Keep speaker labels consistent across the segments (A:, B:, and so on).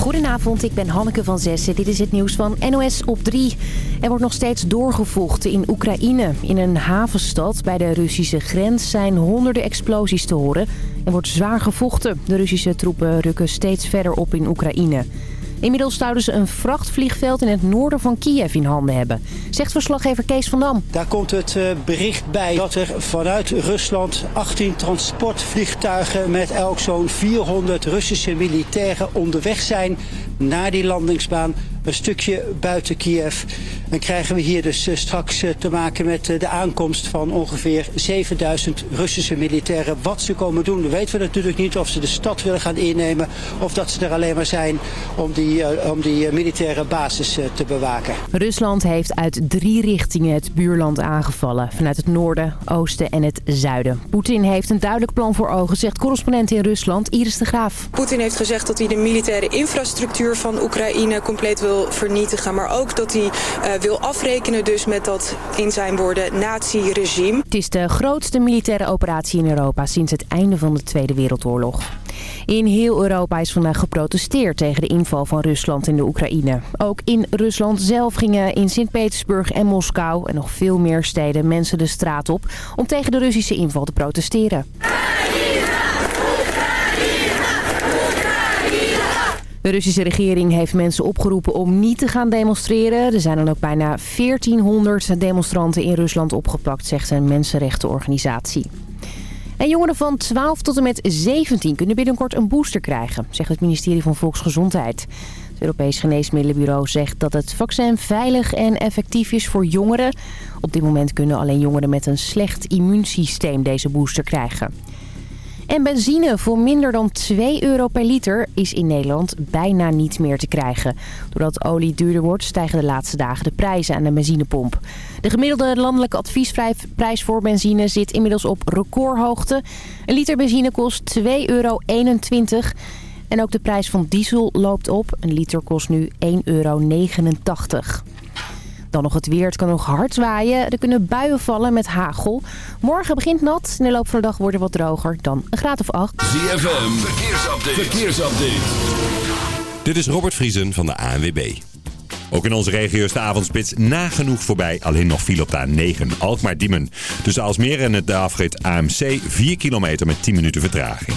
A: Goedenavond, ik ben Hanneke van Zessen. Dit is het nieuws van NOS op 3. Er wordt nog steeds doorgevochten in Oekraïne. In een havenstad bij de Russische grens zijn honderden explosies te horen. Er wordt zwaar gevochten. De Russische troepen rukken steeds verder op in Oekraïne. Inmiddels zouden ze een vrachtvliegveld in het noorden van Kiev in handen hebben. Zegt verslaggever Kees van Dam.
B: Daar komt het eh, bericht bij dat er vanuit Rusland 18 transportvliegtuigen met elk zo'n 400 Russische militairen onderweg zijn naar die landingsbaan een stukje buiten Kiev. Dan krijgen we hier dus eh, straks eh, te maken met de aankomst van ongeveer 7000 Russische militairen. Wat ze komen doen, weten we natuurlijk niet. Of ze de stad willen gaan innemen of dat ze er alleen maar zijn om die, om die militaire basis te bewaken.
A: Rusland heeft uit drie richtingen het buurland aangevallen. Vanuit het noorden, oosten en het zuiden. Poetin heeft een duidelijk plan voor ogen, zegt correspondent in Rusland Iris de Graaf.
C: Poetin heeft gezegd dat hij de militaire infrastructuur van Oekraïne compleet wil vernietigen. Maar ook dat hij uh, wil afrekenen dus met dat, in zijn woorden, nazi-regime.
A: Het is de grootste militaire operatie in Europa sinds het einde van de Tweede Wereldoorlog. In heel Europa is vandaag geprotesteerd tegen de inval van Rusland in de Oekraïne. Ook in Rusland zelf gingen in Sint-Petersburg en Moskou en nog veel meer steden mensen de straat op om tegen de Russische inval te protesteren. De Russische regering heeft mensen opgeroepen om niet te gaan demonstreren. Er zijn dan ook bijna 1400 demonstranten in Rusland opgepakt, zegt een mensenrechtenorganisatie. En jongeren van 12 tot en met 17 kunnen binnenkort een booster krijgen, zegt het ministerie van Volksgezondheid. Het Europees Geneesmiddelenbureau zegt dat het vaccin veilig en effectief is voor jongeren. Op dit moment kunnen alleen jongeren met een slecht immuunsysteem deze booster krijgen. En benzine voor minder dan 2 euro per liter is in Nederland bijna niet meer te krijgen. Doordat olie duurder wordt, stijgen de laatste dagen de prijzen aan de benzinepomp. De gemiddelde landelijke adviesprijs voor benzine zit inmiddels op recordhoogte. Een liter benzine kost 2,21 euro. En ook de prijs van diesel loopt op. Een liter kost nu 1,89 euro. Dan nog het weer. Het kan nog hard waaien. Er kunnen buien vallen met hagel. Morgen begint nat. In de loop van de dag wordt het wat droger. Dan een graad of 8.
D: ZFM. Verkeersupdate. Verkeersupdate.
E: Dit is Robert Vriesen van de ANWB. Ook in onze regio is de avondspits nagenoeg voorbij. Alleen nog file op de A9 Alkmaar-Diemen. Tussen Alsmeer en de afrit AMC 4 kilometer met 10 minuten vertraging.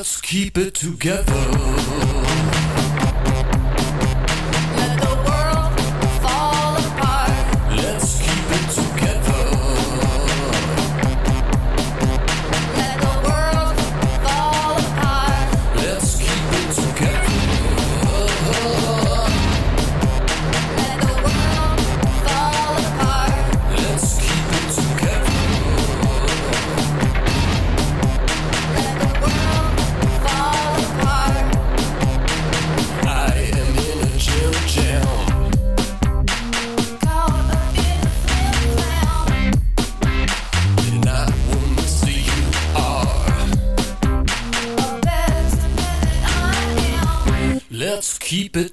D: Let's keep it together.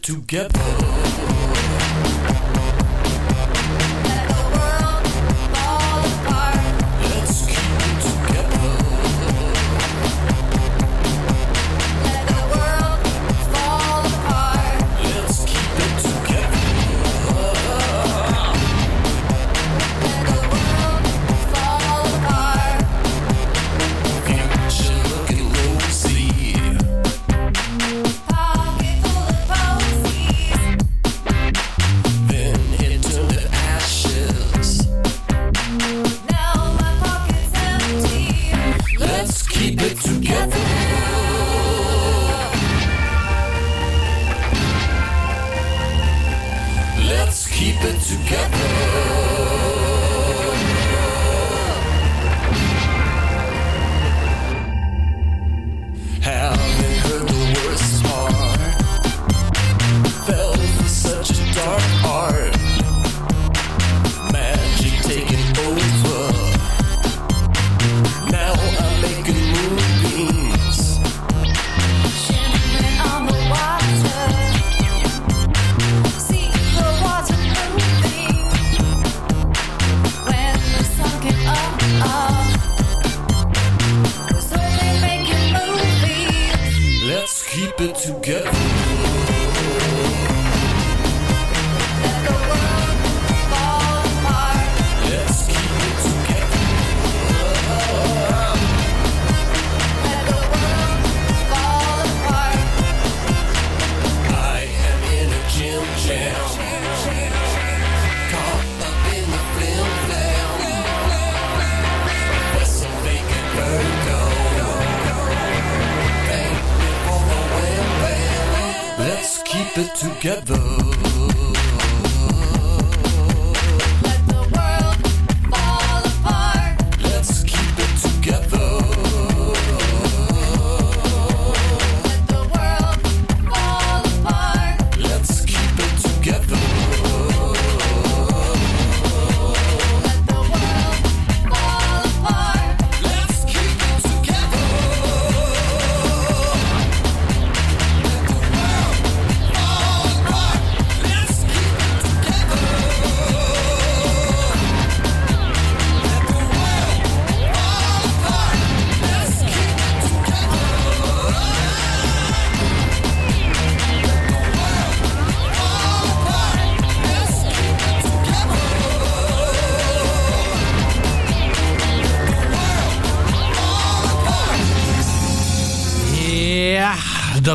D: Together.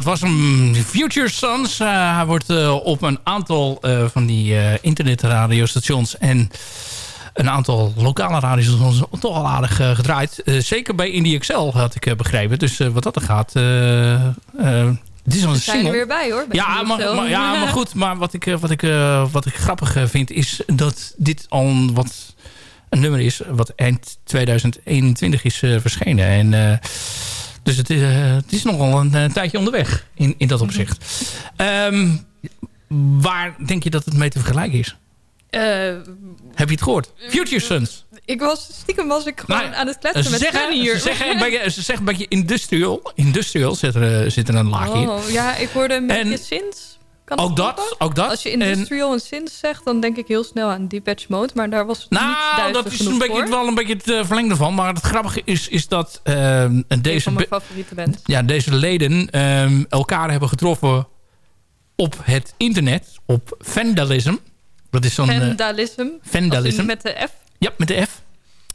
F: Dat was een Future Sons. Uh, hij wordt uh, op een aantal uh, van die internetradiostations en een aantal lokale radiostations toch al aardig gedraaid. zeker bij Indie Excel had ik begrepen. Dus wat dat er gaat...
G: dit is een zijn er weer bij hoor.
F: Ja maar, maar, ja, maar goed. Maar wat ik, wat ik, wat ik grappig vind is dat dit al wat een nummer is... wat eind 2021 is verschenen. En dus het is, uh, het is nogal een, een, tijdje onderweg in, in dat opzicht. Um, waar denk je dat het mee te vergelijken is? Uh, Heb je het gehoord? Future Sons.
G: Ik was, stiekem was ik gewoon nou, aan het kletsen met zeggen, hier.
F: Ze zeggen, beetje, ze zeggen een beetje industrial. Industrial zit er, zit er een laagje in.
G: Oh, ja, ik hoorde een beetje sinds
F: ook dat, ook dat.
G: Als je industrial en, en synth zegt, dan denk ik heel snel aan Depeche Mode. Maar daar was nou, niet dat is
F: een
G: beetje,
F: wel een beetje het uh, verlengde van. Maar het grappige is, is dat uh, deze,
G: van mijn favoriete band.
F: Ja, deze leden uh, elkaar hebben getroffen op het internet. Op Vandalism. Dat is zo'n...
G: Eh, vandalism.
F: Vandalism.
G: Met de F.
F: Ja, met de F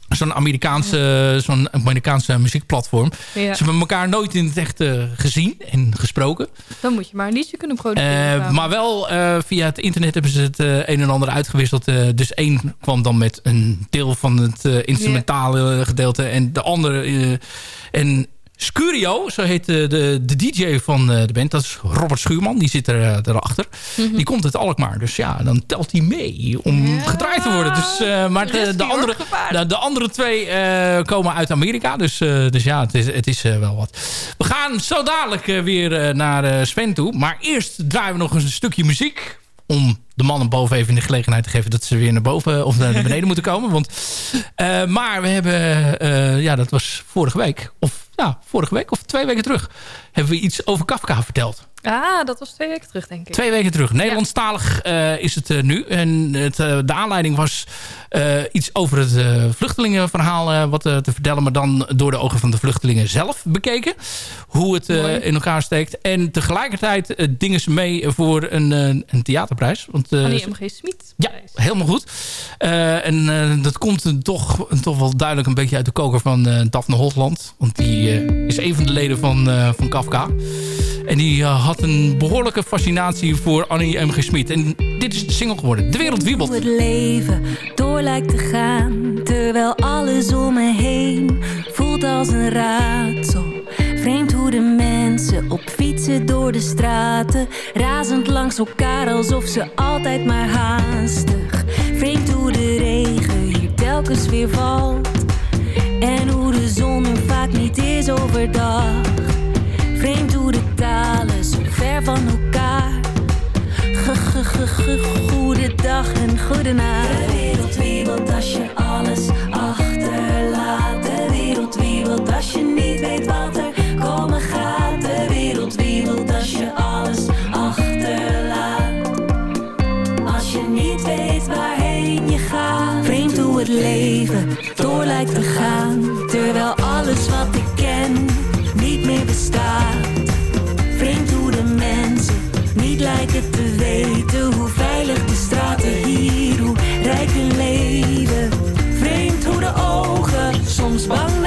F: zo'n Amerikaanse, zo'n Amerikaanse muziekplatform. Ze hebben elkaar nooit in het echt uh, gezien en gesproken.
G: Dan moet je maar een liedje kunnen produceren.
F: Uh, maar wel uh, via het internet hebben ze het een en ander uitgewisseld. dus één kwam dan met een deel van het instrumentale gedeelte. En de andere... en Scurio, zo heet de, de, de DJ van eh, de band. Dat is Robert Schuurman, die zit er, erachter. Mhm. Die komt uit Alkmaar. Dus ja, dan telt hij mee om gedraaid te worden. Dus, uh, maar de, de, andere, de, de, andere twee komen uit Amerika. Dus, dus ja, het is, het is wel wat. We gaan zo dadelijk weer naar Sven toe. Maar eerst draaien we nog een stukje muziek om de mannen boven even in de gelegenheid te geven... dat ze weer naar boven of naar beneden moeten komen. Want, maar we hebben, ja, dat was vorige week... of nou, vorige week of twee weken terug hebben we iets over Kafka verteld.
G: Ah, dat was twee weken terug, denk ik.
F: Twee weken terug. Nederlandstalig uh, is het uh, nu. En het, uh, de aanleiding was iets over het vluchtelingenverhaal wat te vertellen. Maar dan door de ogen van de vluchtelingen zelf bekeken. Hoe het in elkaar steekt. En tegelijkertijd dingen ze mee voor een, een theaterprijs. Want,
G: Annie M.G. Smit.
F: Ja, helemaal goed. en dat komt toch, toch wel duidelijk een beetje uit de koker van Daphne Holland. Want die is een van de leden van, van En die uh, had een behoorlijke fascinatie voor Annie M. G. Smit. En dit is de single geworden. De wereld wiebelt.
H: Hoe het leven door lijkt te gaan. Terwijl alles om me heen voelt als een raadsel. Vreemd hoe de mensen op fietsen door de straten. Razend langs elkaar alsof ze altijd maar haastig. Vreemd hoe de regen hier telkens weer valt. En hoe de zon er vaak niet is overdag. Vreemd hoe de talen zo ver van elkaar. Goedendag en goedenacht. De wereld wiebelt als je alles achterlaat. De wereld wiebelt als je niet weet wat er komen gaat. De wereld wiebelt als je alles achterlaat. Als je niet weet waarheen je gaat. Vreemd hoe het leven door lijkt te gaan. Terwijl alles wat ik ken Vreemd hoe de mensen niet lijken te weten hoe veilig de straten hier, hoe rijk hun leven. Vreemd hoe de ogen soms bang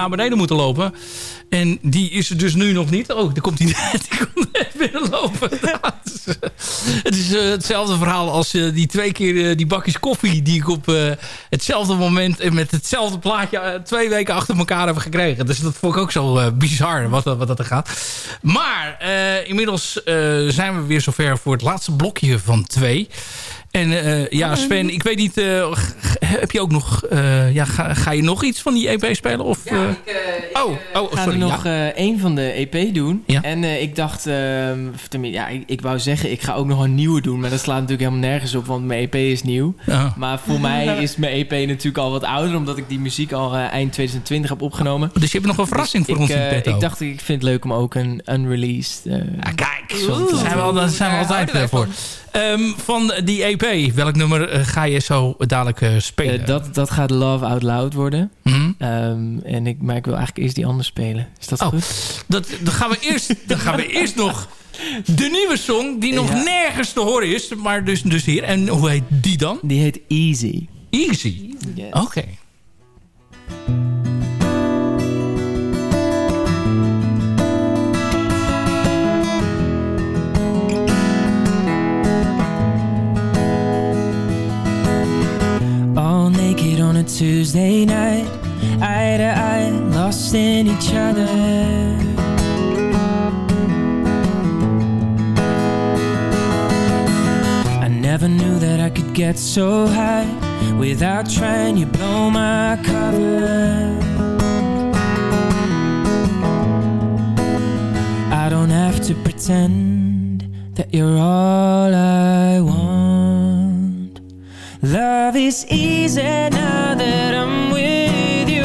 H: naar
F: beneden moeten lopen. En die is er dus nu nog niet. Oh, daar komt hij net, die komt net binnenlopen. Ja, het is, eh, het is eh, hetzelfde verhaal als eh, die twee keer die bakjes koffie... die ik op hetzelfde moment en met hetzelfde plaatje... twee weken achter elkaar heb gekregen. Dus dat vond ik ook zo bizar wat, wat dat er gaat. Maar inmiddels zijn we weer zover voor het laatste blokje van twee... En eh, ja, Sven, ik weet niet, eh, heb je ook nog, eh, ja, ga, ga je nog iets van die EP spelen? Of, eh, oh, oh,
I: Ik ga
F: sorry.
I: er nog
F: ja.
I: eh één van de EP doen.
F: Ja.
I: En eh, ik dacht, ehm, ja, ik, ik wou zeggen, ik ga ook nog een nieuwe doen. Maar dat slaat natuurlijk helemaal nergens op, want mijn EP is nieuw.
F: Ja.
I: Maar voor mij is mijn EP natuurlijk al wat ouder, omdat ik die muziek al eh, eind 2020 heb opgenomen.
F: Dus je hebt nog een verrassing voor
I: ik,
F: ons in
I: eh,
F: petto.
I: Ik dacht, ik vind het leuk om ook een unreleased... eh,
F: Ja, kijk, daar zijn we, al, zijn we altijd eh, voor. Ehm, van die EP, welk nummer eh, ga je zo dadelijk eh, spelen?
I: eh, dat, dat gaat Love Out Loud worden.
F: Mhm.
I: Ehm, en ik, maar ik wil eigenlijk eerst die anders spelen. Is dat
F: Oh.
I: goed?
F: dat, dan, gaan we eerst, dan gaan we eerst nog de nieuwe song, die nog
I: Ja.
F: nergens te horen is. Maar dus, dus hier. En hoe heet die dan?
I: Die heet Easy.
F: Easy.
I: Yes.
F: Oké.
I: A Tuesday night, eye to eye, lost in each other. I never knew that I could get so high without trying. You blow my cover. I don't have to pretend that you're all I want. Love is easy now that I'm with you.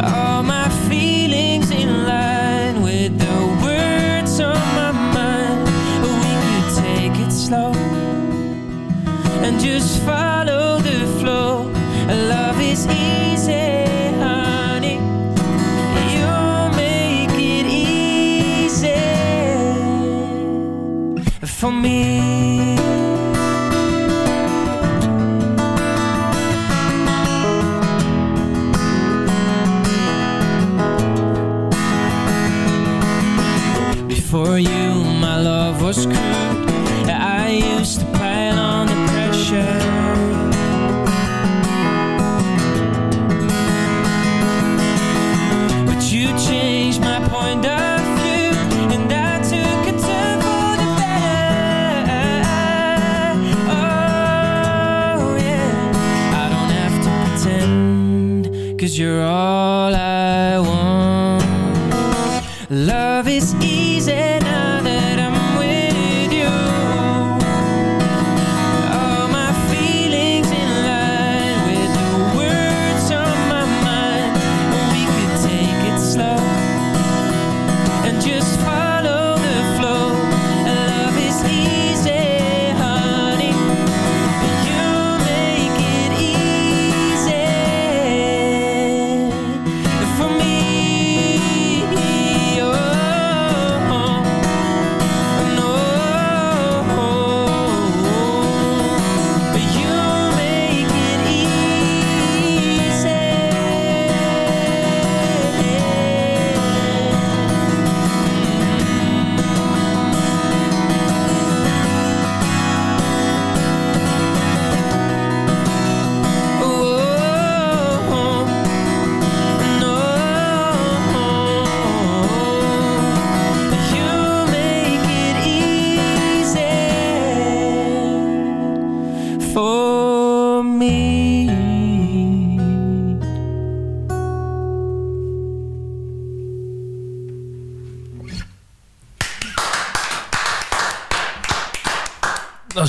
I: All my feelings in line with the words on my mind. We could take it slow and just follow the flow. Love is easy, honey. You make it easy for me. You're all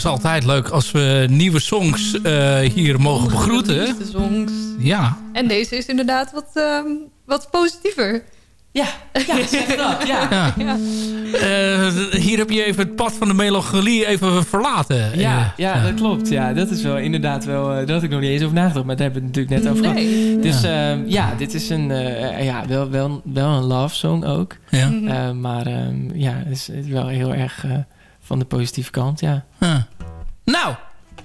I: is
F: altijd leuk als we nieuwe songs eh, hier mogen begroeten.
G: De songs.
F: Ja.
G: En deze is inderdaad wat, ehm, wat positiever.
I: Ja, ja, zeg dat. Ja.
F: Ja. Eh, hier heb je even het pad van de melancholie even verlaten.
I: Ja,
F: Eh,
I: ja, dat klopt. Ja, dat is wel inderdaad wel... daar had ik nog niet eens over nagedacht, maar daar hebben we het natuurlijk net over gehad.
G: Nee.
I: Dus
F: Ja.
I: ja, ja dit is een, eh, ja, wel, wel, wel een love song ook.
F: Ja.
G: Mhm.
I: Eh, maar ehm, ja, het is, het is wel heel erg eh, van de positieve kant, ja.
F: Ja.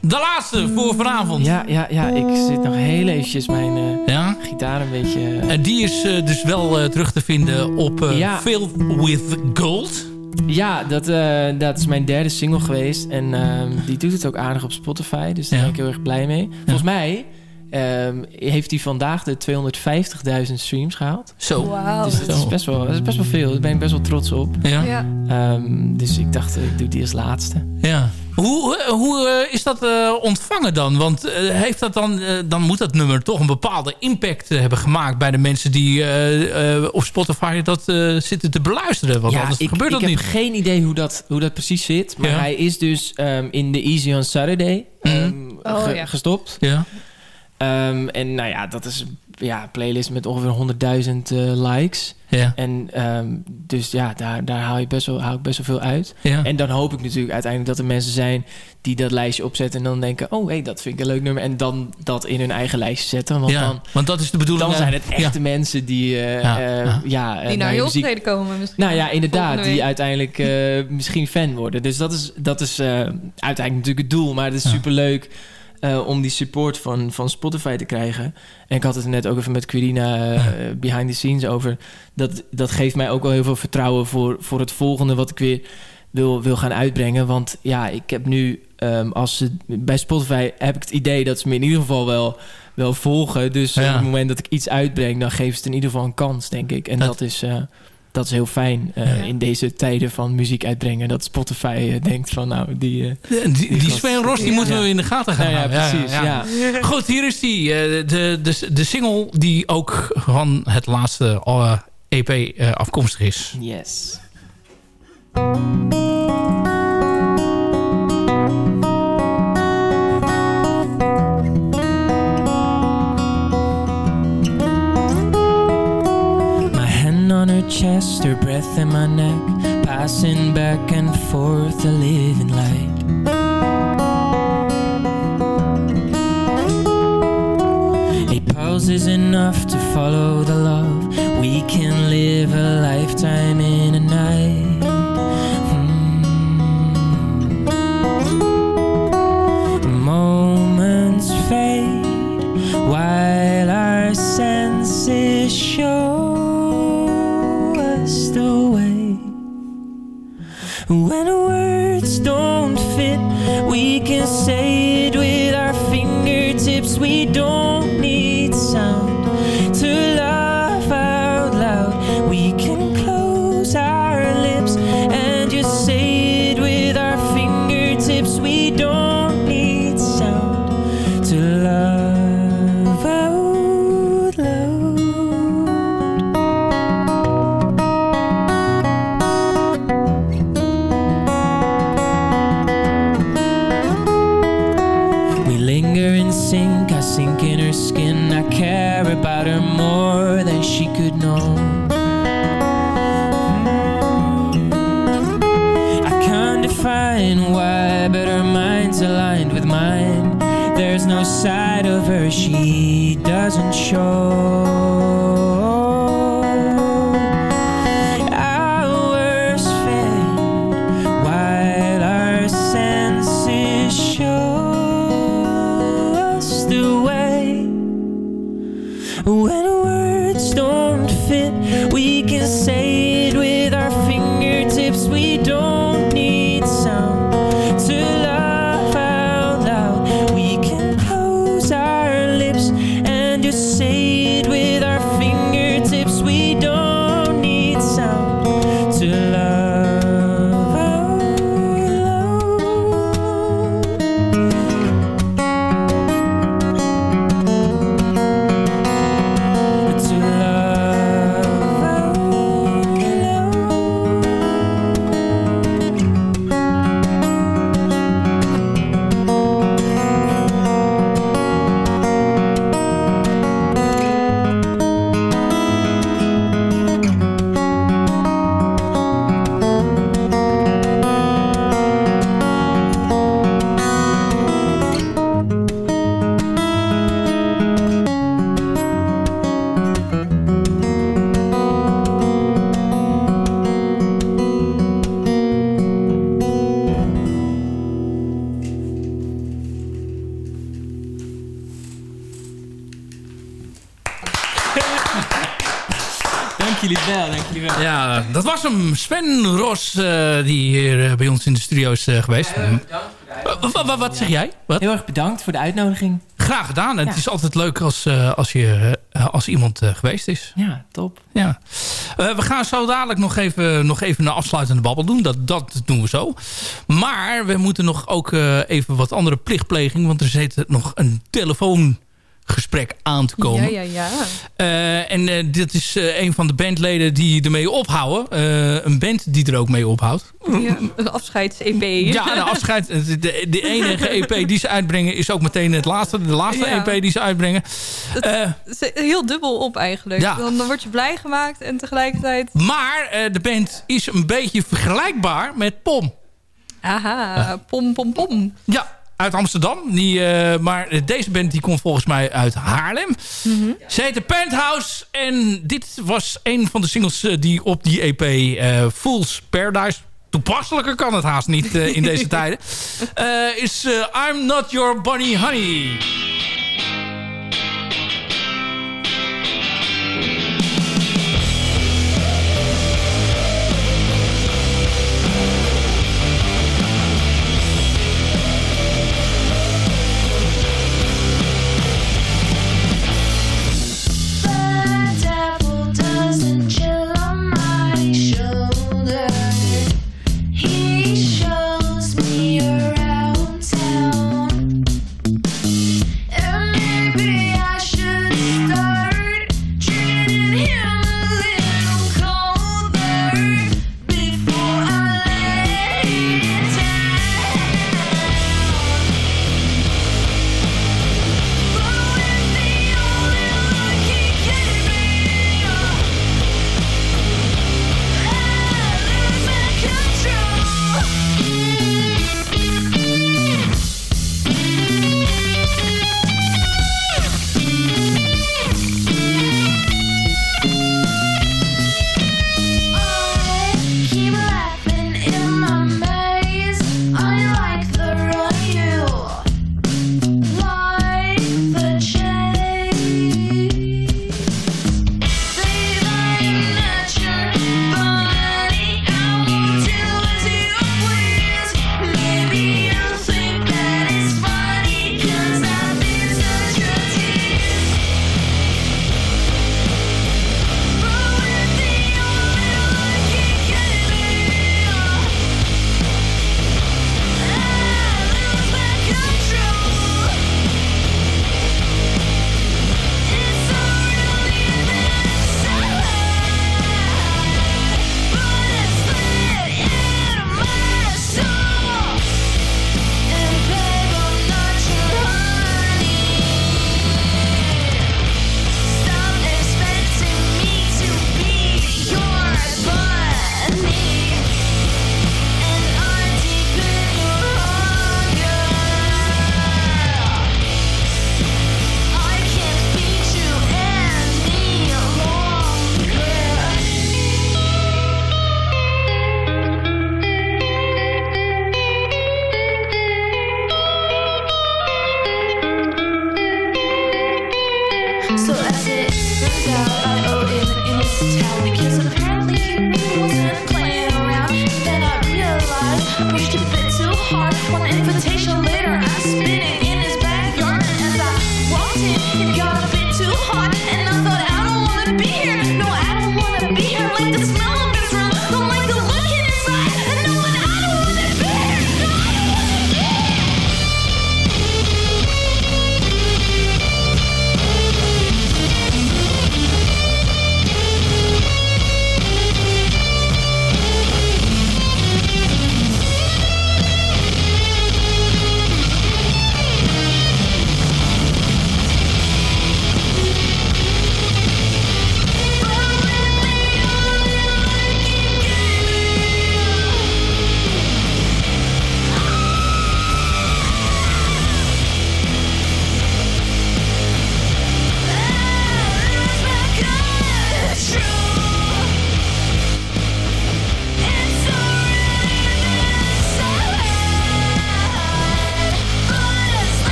F: De laatste voor vanavond.
I: Ja, ja, ja, ik zit nog heel eventjes mijn eh,
F: Ja?
I: gitaar een beetje... eh,
F: En die is eh, dus wel eh, terug te vinden op eh
I: Ja.
F: Filled with Gold.
I: Ja, dat, eh, dat is mijn derde single geweest. En ehm, die doet het ook aardig op Spotify. Dus daar
F: Ja.
I: ben ik heel erg blij mee. Volgens mij ehm, heeft hij vandaag de 250.000 streams gehaald.
F: Zo.
G: Wauw.
I: Dus dat is, best wel, dat is best wel veel. Daar ben ik best wel trots op.
F: Ja.
G: Ja.
I: Ehm, dus ik dacht, eh, ik doe die als laatste.
F: ja. Hoe, eh, hoe eh, is dat eh, ontvangen dan? Want heeft dat dan, dan moet dat nummer toch een bepaalde impact hebben gemaakt bij de mensen die eh, eh, op Spotify dat eh, zitten te beluisteren. Want anders
I: ik,
F: gebeurt dat
I: ik
F: niet.
I: heb geen idee hoe dat, hoe dat precies zit. Maar
F: Ja.
I: hij is dus ehm, in de Easy on Saturday ehm,
G: Oh,
I: ge-
G: ja.
I: gestopt.
F: Ja.
I: Ehm, en nou ja, dat is ja, een playlist met ongeveer 100.000 eh, likes.
F: Ja.
I: En ehm, dus ja, daar, daar haal, je best wel, haal ik best wel veel uit.
F: Ja.
I: En dan hoop ik natuurlijk uiteindelijk dat er mensen zijn die dat lijstje opzetten en dan denken, oh hé, hey, dat vind ik een leuk nummer. En dan dat in hun eigen lijstje zetten. Want
F: ja.
I: dan,
F: Want dat is de bedoeling.
I: dan
F: eh,
I: zijn het echte
F: ja.
I: mensen die, eh,
F: Ja,
I: eh,
F: ja.
I: ja. eh,
G: Die naar
I: je
G: je
I: muziek
G: optreden komen misschien.
I: nou ja, inderdaad, die uiteindelijk eh, misschien fan worden. Dus dat is, dat is eh, uiteindelijk natuurlijk het doel. Maar het is
F: Ja.
I: superleuk eh, om die support van, van Spotify te krijgen. En ik had het net ook even met Quirina eh, behind the scenes over. Dat, dat geeft mij ook wel heel veel vertrouwen voor, voor het volgende wat ik weer wil, wil gaan uitbrengen. Want ja, ik heb nu, ehm, als ze, bij Spotify heb ik het idee dat ze me in ieder geval wel, wel volgen. Dus
F: Ja.
I: op het moment dat ik iets uitbreng, dan geven ze het in ieder geval een kans, denk ik. En
F: Dat-
I: dat, is... eh, dat is heel fijn eh,
F: Ja.
I: in deze tijden van muziek uitbrengen. Dat Spotify eh, denkt van nou, die... eh,
F: Die, Sven Ros, die moeten we in de gaten gaan
I: Nou ja,
F: houden.
I: precies, ja.
F: Goed, hier is die. eh, de, de, de single die ook van het laatste EP eh, afkomstig is.
I: Yes. Her chest, her breath in my neck, passing back and forth, a living light. A pulse is enough to follow the love. We can live a lifetime in a night. When words don't fit, we can say it with our fingertips. We don't
F: hem. Sven Ros, eh, die hier eh, bij ons in de studio is eh, geweest.
I: Bedankt
F: wat zeg jij? Wat?
I: Heel erg bedankt voor de uitnodiging.
F: Graag gedaan. En
I: Ja.
F: Het is altijd leuk als, als, je, als iemand geweest is.
I: Ja, top.
F: Ja. We gaan zo dadelijk nog even, nog even een afsluitende babbel doen. Dat, dat doen we zo. Maar we moeten nog ook even wat andere plichtpleging. Want er zit nog een telefoongesprek aan te komen.
G: Ja, ja, ja.
F: Eh, en eh, dit is eh, een van de bandleden die ermee ophouden. Een band die er ook mee ophoudt.
G: ja een afscheids-EP.
F: Ja, de afscheid. De, enige EP die ze uitbrengen is ook meteen het laatste. De laatste
G: Ja.
F: EP die ze uitbrengen.
G: Het heel dubbel op eigenlijk.
F: Ja.
G: Dan, dan word je blij gemaakt en tegelijkertijd...
F: maar de band is een beetje vergelijkbaar met Pom.
G: Aha, pom, pom, pom.
F: Ja, uit Amsterdam. Die, eh, maar deze band die komt volgens mij uit Haarlem. Ze heet de Penthouse. En dit was een van de singles eh, die op die EP eh Fool's Paradise... Toepasselijker kan het haast niet in deze tijden. is I'm Not Your Bunny Honey.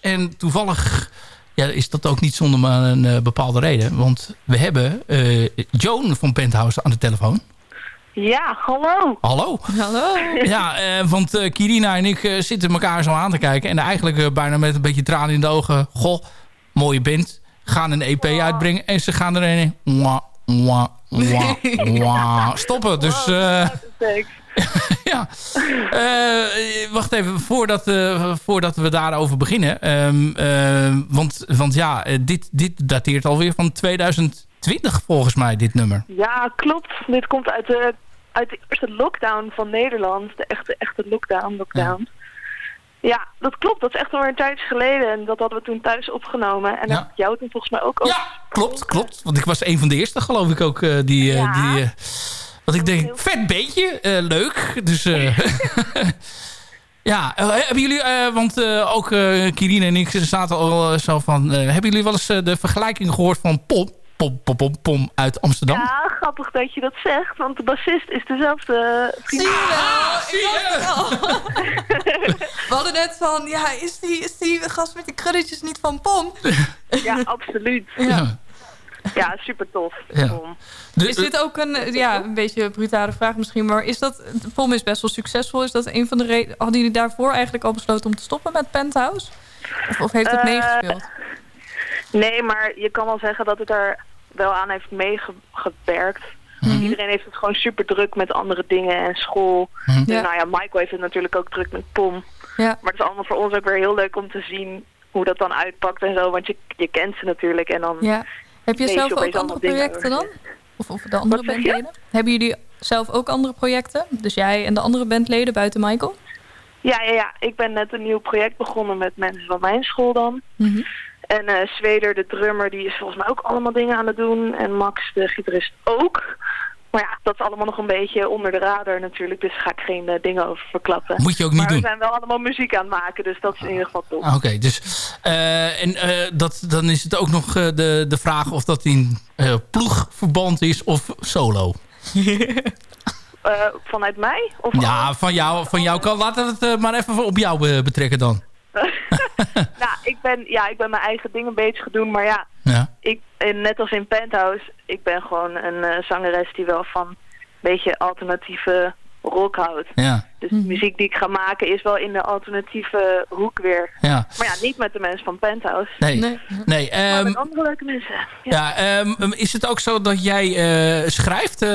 F: En toevallig ja, is dat ook niet zonder maar een eh, bepaalde reden. Want we hebben eh, Joan van Penthouse aan de telefoon.
J: Ja, hallo.
F: Hallo.
G: Hallo.
F: Ja, eh, want eh, Kirina en ik zitten elkaar zo aan te kijken. En eigenlijk bijna met een beetje tranen in de ogen. Goh, mooie band. Gaan een EP uitbrengen. En ze gaan er een... Wah, wah, wah, wah, stoppen. Dus... ja. Eh, wacht even, voordat, eh, voordat we daarover beginnen. Ehm, eh, want, want ja, eh, dit, dit dateert alweer van 2020 volgens mij, dit nummer.
J: Ja, klopt. Dit komt uit de, uit de eerste lockdown van Nederland. De echte, echte lockdown, lockdown. Ja. dat klopt. Dat is echt alweer een tijdje geleden. En dat hadden we toen thuis opgenomen. En
F: Ja.
J: ik jou toen volgens mij ook... Ja,
F: Klopt, klopt. Want ik was een van de eerste, geloof ik ook. die,
J: Ja.
F: die, wat ik denk, vet beetje, eh, leuk. Dus eh, ja, eh, hebben jullie, eh, want eh, ook eh Kirine en ik zaten al zo van, eh, hebben jullie wel eens de vergelijking gehoord van Pom, Pom, Pom, Pom, Pom uit Amsterdam?
J: Ja, grappig dat je dat zegt. Want de bassist is dezelfde vriend.
G: Zie je wel? We hadden net van, ja, is die, is die gast met die krulletjes niet van Pom?
J: Ja, absoluut.
G: Ja.
J: Ja, super tof.
F: Ja.
G: Is dit ook een, ja, een beetje een brutale vraag misschien, maar is dat, Pom is best wel succesvol. Is dat een van de redenen, hadden jullie daarvoor eigenlijk al besloten om te stoppen met Penthouse? Of, of heeft het
J: Eh,
G: meegespeeld?
J: Nee, maar je kan wel zeggen dat het er wel aan heeft meegewerkt.
G: Mhm.
J: Iedereen heeft het gewoon super druk met andere dingen en school.
G: Mhm.
J: Dus
G: Ja.
J: nou ja, Michael heeft het natuurlijk ook druk met Pom.
G: Ja.
J: Maar het is allemaal voor ons ook weer heel leuk om te zien hoe dat dan uitpakt en zo. Want je, je kent ze natuurlijk en dan...
G: Ja. Heb je zelf ook andere projecten dan? Of, of de andere bandleden? Hebben jullie zelf ook andere projecten? Dus jij en de andere bandleden buiten Michael?
J: Ja, ja, ja. Ik ben net een nieuw project begonnen met mensen van mijn school dan.
G: Mhm.
J: En eh Zweder, de drummer, die is volgens mij ook allemaal dingen aan het doen. En Max, de gitarist, ook. Maar ja, dat is allemaal nog een beetje onder de radar natuurlijk. Dus ga ik geen eh, dingen over verklappen.
F: Moet je ook niet
J: maar
F: doen.
J: we zijn wel allemaal muziek aan het maken. Dus dat is in ieder geval top.
F: Ah, Oké, dus eh, en eh, dat, dan is het ook nog de, de vraag of dat in ploegverband is of solo.
J: Vanuit mij? Of
F: Ja, van jou, van jou kan. Laten we het maar even op jou betrekken dan.
J: nou, ik ben, ja, ik ben mijn eigen dingen bezig gaan doen. Maar ja,
F: Ja.
J: ik, net als in Penthouse, ik ben gewoon een eh, zangeres die wel van een beetje alternatieve rock houdt.
F: Ja.
J: Dus de muziek die ik ga maken is wel in de alternatieve hoek weer.
F: Ja.
J: Maar ja, niet met de mensen van Penthouse.
F: Nee. Nee.
J: maar
F: ehm,
J: met andere leuke mensen.
F: ja, ehm, is het ook zo dat jij eh, schrijft, eh,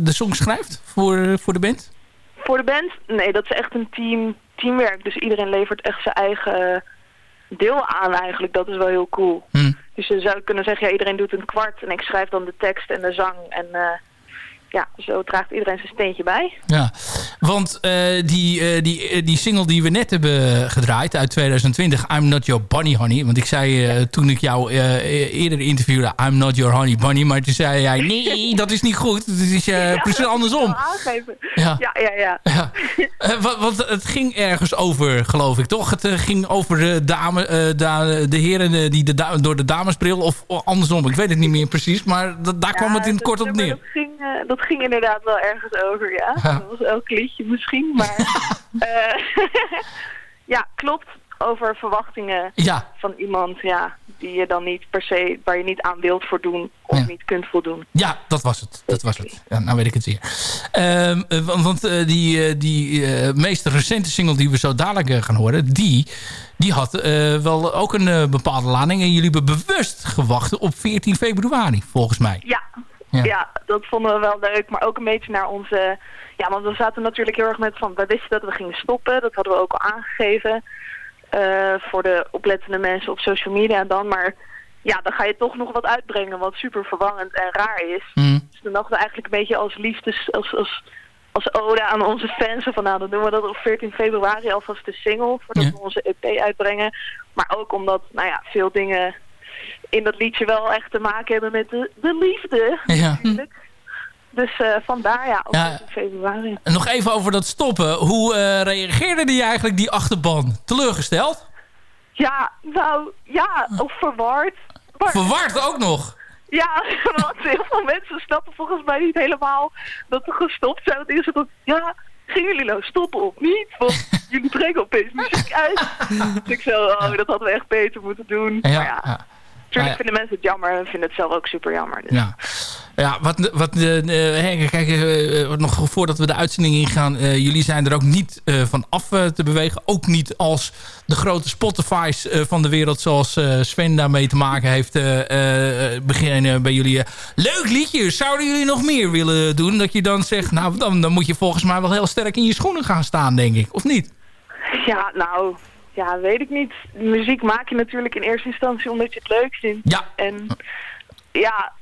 F: de song schrijft voor, voor de band?
J: Voor de band? Nee, dat is echt een team, teamwerk. Dus iedereen levert echt zijn eigen deel aan eigenlijk. Dat is wel heel cool.
F: Hm.
J: Dus je zou kunnen zeggen, ja, iedereen doet een kwart. En ik schrijf dan de tekst en de zang. En eh, ja, zo draagt iedereen zijn steentje bij.
F: Ja, want eh, die, eh, die, eh, die single die we net hebben gedraaid uit 2020, I'm Not Your Bunny Honey. Want ik zei toen ik jou eerder interviewde, I'm Not Your Honey Bunny. Maar toen zei jij, nee, dat is niet goed. Het is
J: Ja,
F: precies andersom.
J: Aangeven.
F: Ja.
J: Ja, ja, ja.
F: Ja. Wa- want het ging ergens over, geloof ik, toch? Het ging over de, dame, da- de heren die de door de damesbril, of andersom. Ik weet het niet meer precies, maar dat- daar kwam het in het kort op neer.
J: Dat ging, dat ging inderdaad wel ergens over, ja.
F: Ja.
J: Dat was elk liedje misschien, maar... eh, ja, klopt. Over verwachtingen
F: Ja.
J: van iemand, ja, die je dan niet per se, waar je niet aan wilt voldoen of
F: Ja.
J: niet kunt voldoen.
F: Ja, dat was het. Dat was het. Ja, nou weet ik het weer. Ehm, eh, want want, eh, die, die meest recente single die we zo dadelijk gaan horen... die, die had wel ook een bepaalde lading. En jullie hebben bewust gewacht op 14 februari, volgens mij.
J: Ja.
F: Ja.
J: Ja. dat vonden we wel leuk, maar ook een beetje naar onze... Ja, want we zaten natuurlijk heel erg met van, we wisten dat we gingen stoppen. Dat hadden we ook al aangegeven eh, voor de oplettende mensen op social media dan. Maar ja, dan ga je toch nog wat uitbrengen wat super verwarrend en raar is.
F: Mm.
J: Dus toen dachten we eigenlijk een beetje als liefdes, als, als, als ode aan onze fans. Van nou, dan doen we dat op 14 februari alvast de single, voordat
F: Ja.
J: we onze EP uitbrengen. Maar ook omdat, nou ja, veel dingen in dat liedje wel echt te maken hebben met de, de liefde.
F: Ja.
J: natuurlijk. Dus eh, vandaar, ja, op
F: Ja.
J: 14 februari.
F: En nog even over dat stoppen. Hoe eh, reageerde die eigenlijk, die achterban? Teleurgesteld?
J: Ja, nou, ja, of verward. Maar-
F: Verward ook nog?
J: Ja, want heel veel mensen snappen volgens mij niet helemaal dat we gestopt zijn. Het eerste dat, ja, gingen jullie nou stoppen of niet? Want jullie brengen opeens muziek uit. Dus ik zo, oh, dat hadden we echt beter moeten doen.
F: Ja,
J: maar ja,
F: Maar ja.
J: vinden mensen het jammer en vinden het zelf ook super jammer. Dus.
F: Ja, ja wat, wat Henk, kijk, eh, nog voordat we de uitzending ingaan. eh, jullie zijn er ook niet van af te bewegen. Ook niet als de grote Spotify's van de wereld, zoals Sven daarmee te maken heeft, beginnen bij jullie. leuk liedje, zouden jullie nog meer willen doen? Dat je dan zegt, nou, dan, dan moet je volgens mij wel heel sterk in je schoenen gaan staan, denk ik. Of niet?
J: Ja, nou, ja, weet ik niet. Muziek maak je natuurlijk in eerste instantie omdat je het leuk vindt.
F: Ja.
J: En ja,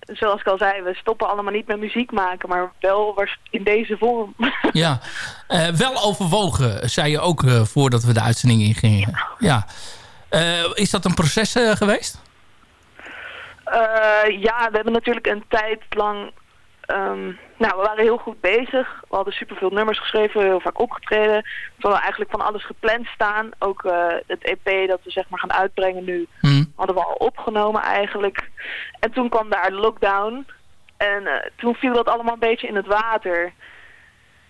J: zoals ik al zei, we stoppen allemaal niet met muziek maken, maar wel in deze vorm.
F: Ja, Eh, wel overwogen, zei je ook eh, voordat we de uitzending ingingen. Ja. Eh, is dat een proces geweest?
J: Ja, we hebben natuurlijk een tijd lang... ehm, nou, we waren heel goed bezig. We hadden superveel nummers geschreven, heel vaak opgetreden. We hadden eigenlijk van alles gepland staan. Ook eh, het EP dat we zeg maar gaan uitbrengen nu, hadden we al opgenomen eigenlijk. En toen kwam daar de lockdown. En eh, toen viel dat allemaal een beetje in het water.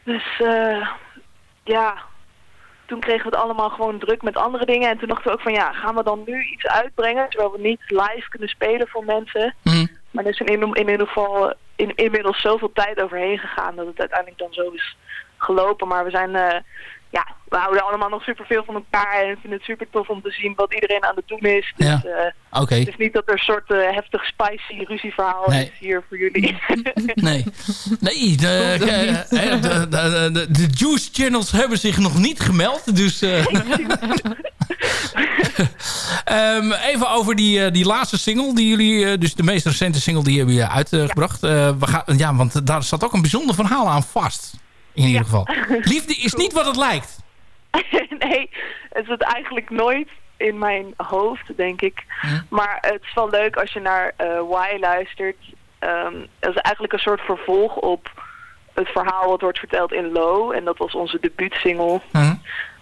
J: Dus eh, ja, toen kregen we het allemaal gewoon druk met andere dingen. En toen dachten we ook van ja, gaan we dan nu iets uitbrengen? Terwijl we niet live kunnen spelen voor mensen. Maar er is in, ieder geval in, inmiddels zoveel tijd overheen gegaan dat het uiteindelijk dan zo is gelopen. Maar we zijn, eh, ja, we houden allemaal nog superveel van elkaar en vinden het super tof om te zien wat iedereen aan het doen is. Dus,
F: Ja.
J: eh. Het is niet dat er een soort eh, heftig spicy ruzieverhaal
F: Nee.
J: is hier voor jullie.
F: Nee, nee de, eh, de, de, de, de Juice Channels hebben zich nog niet gemeld. Dus eh, Ehm, even over die, eh, die laatste single die jullie, eh, dus de meest recente single die hebben jullie uitgebracht. Eh, we gaan, ja, want daar zat ook een bijzonder verhaal aan vast. In ieder geval. Liefde is niet wat het lijkt.
J: nee, het zit eigenlijk nooit in mijn hoofd, denk ik. Maar het is wel leuk als je naar eh Why luistert. Ehm dat is eigenlijk een soort vervolg op het verhaal wat wordt verteld in Low. En dat was onze debuutsingle.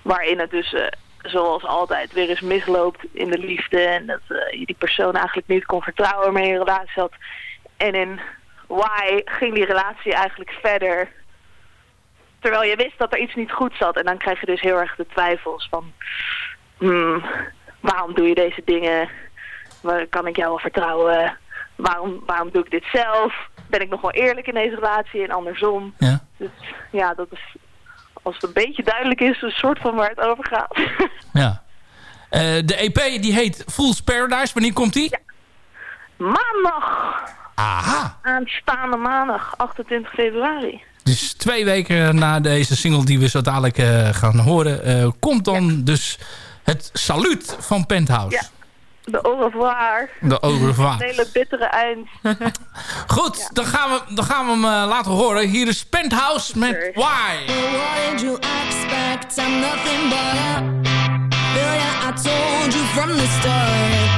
J: Waarin het dus, eh, zoals altijd, weer eens misloopt in de liefde. En dat eh, je die persoon eigenlijk niet kon vertrouwen waarmee je een relatie had. En in Why ging die relatie eigenlijk verder Terwijl je wist dat er iets niet goed zat. En dan krijg je dus heel erg de twijfels van... hmm, waarom doe je deze dingen? Waar- Kan ik jou wel vertrouwen? Waarom, waarom doe ik dit zelf? Ben ik nog wel eerlijk in deze relatie en andersom?
F: Ja.
J: Dus ja, dat is... Als het een beetje duidelijk is, een soort van waar het over gaat.
F: Ja. Eh, de EP die heet Fool's Paradise. Wanneer komt die?
J: maandag!
F: Aha.
J: Aanstaande maandag, 28 februari.
F: Dus twee weken na deze single die we zo dadelijk eh, gaan horen... eh, komt dan dus het saluut van Penthouse.
J: Ja. De au revoir.
F: De au revoir.
J: Een hele bittere eind.
F: Goed, dan, gaan we, dan gaan we hem eh, laten horen. Hier is Penthouse met Why.
K: What did you expect? I'm nothing but a failure. I told you from the start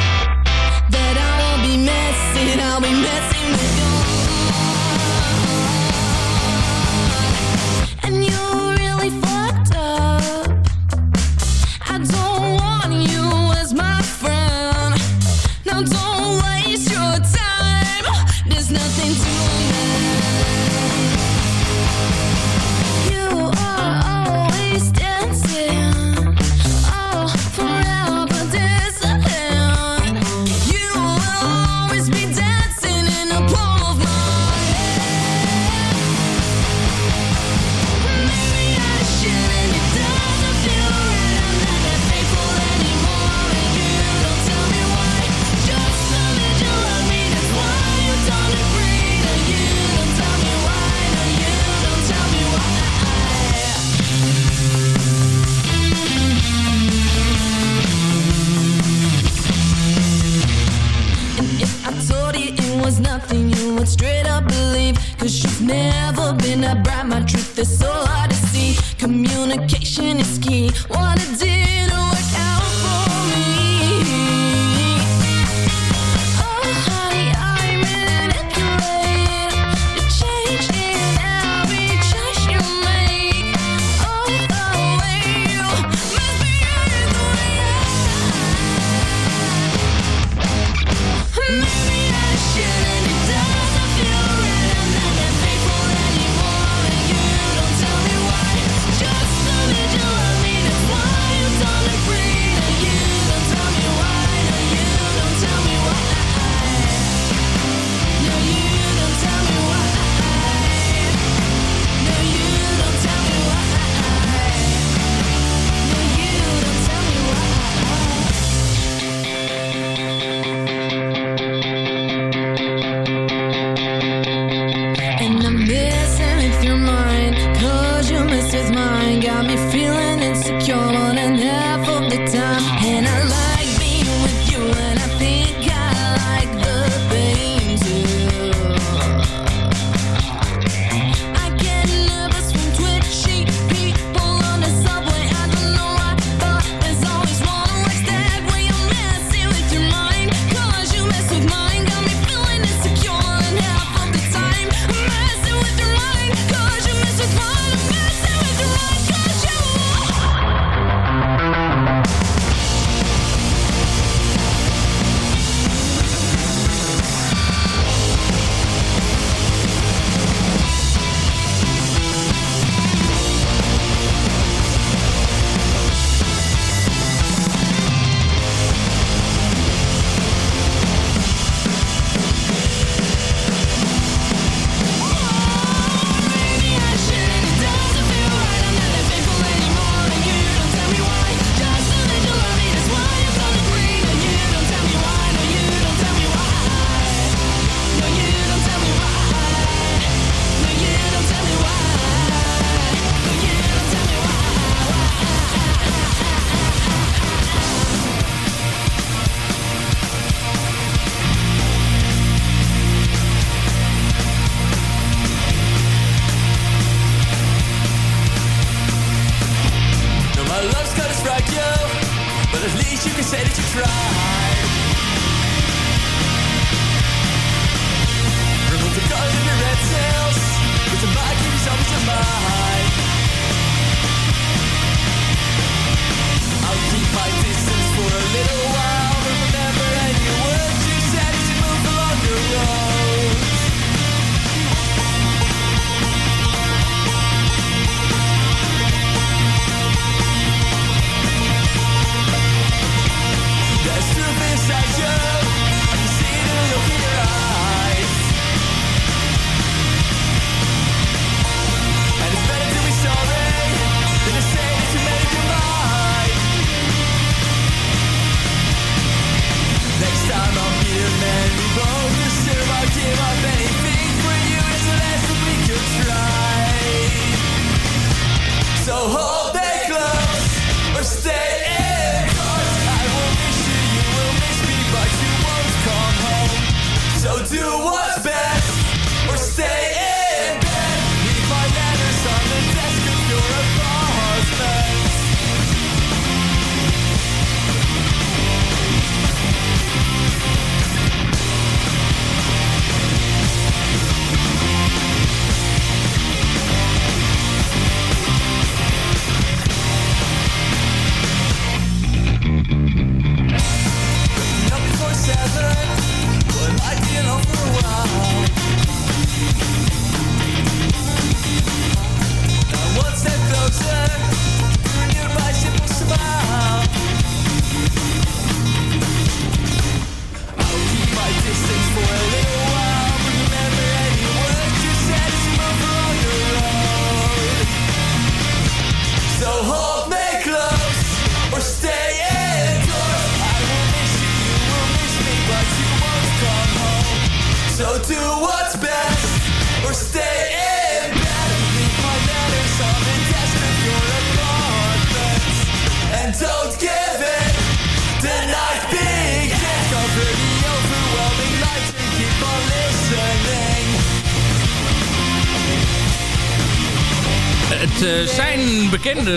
K: that I will be messing. I'll be messing nothing, you would straight up believe. Cause you've never been that bright, my truth is so hard to see. Communication is key. What it